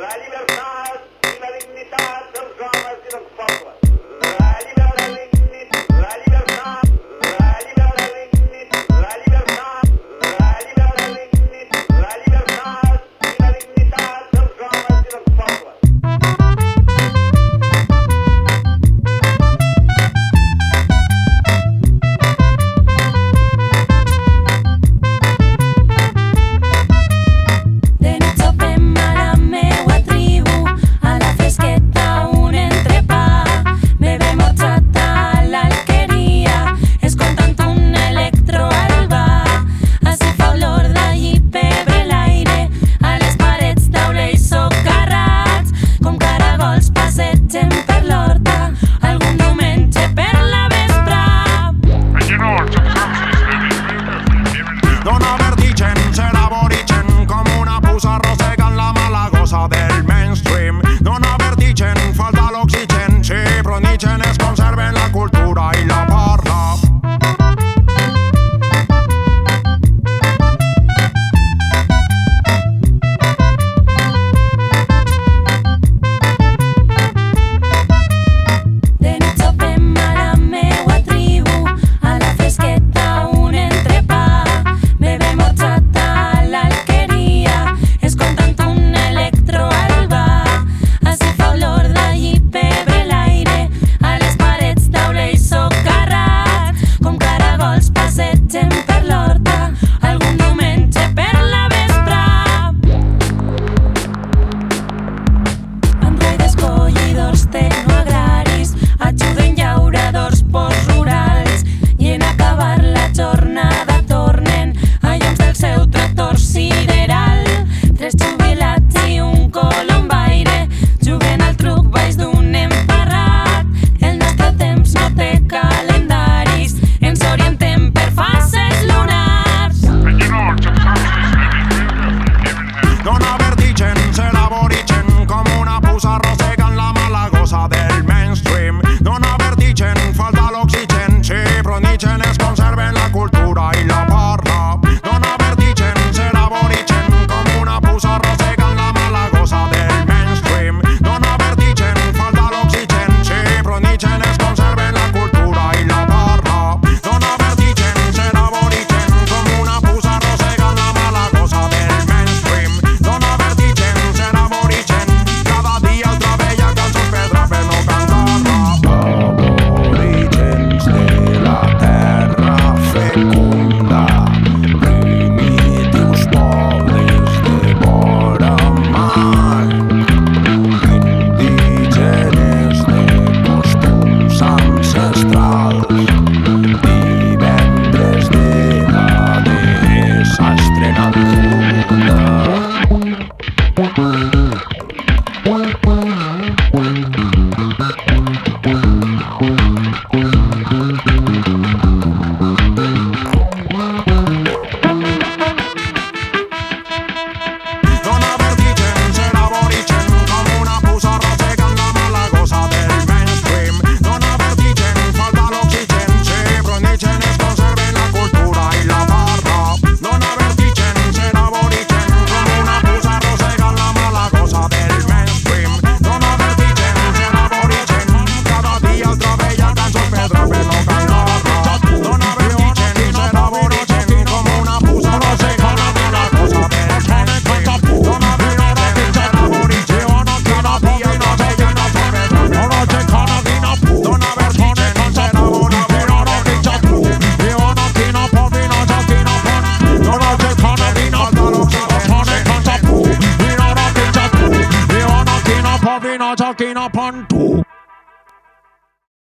La libertad. Funda. Talking upon two.